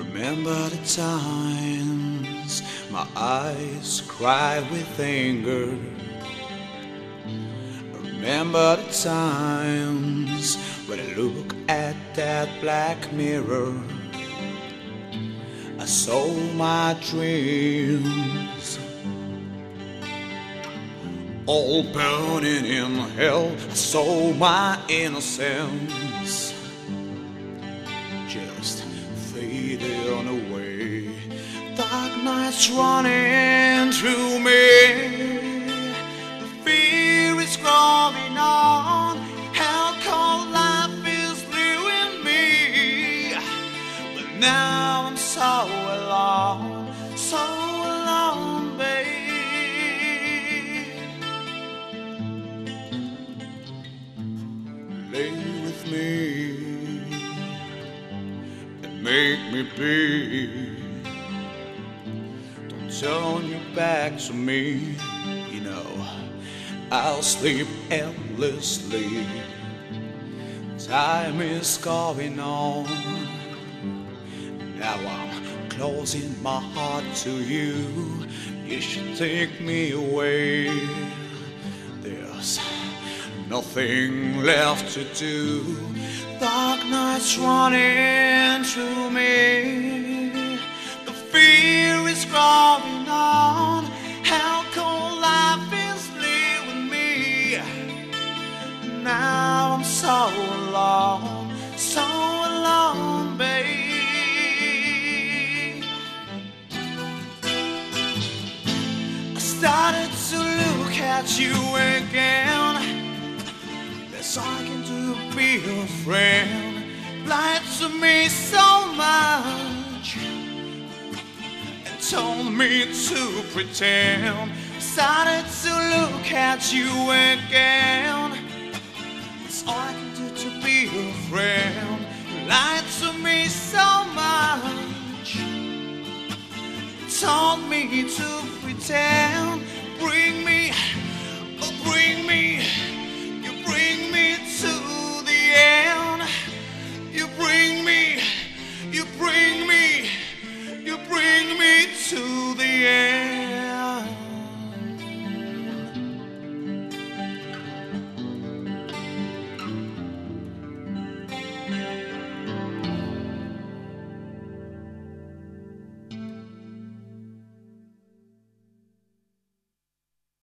Remember the times my eyes cry with anger. Remember the times when I look at that black mirror. I saw my dreams all burning in hell. I saw my innocence just fading away. Dark nights running through me. The fear is growing on. How cold life is leaving me. But now I'm so alone, so alone, babe. Lay with me make me be. Don't turn your back to me, you know. I'll sleep endlessly. Time is going on. Now I'm closing my heart to you. You should take me away. There's nothing left to do. Dark nights running so alone, so alone, babe. I started to look at you again. Best I can do to be your friend. Lied to me so much and told me to pretend. Started to look at you again. All I can do to be your friend. You Lied to me so much told me to pretend. Bring me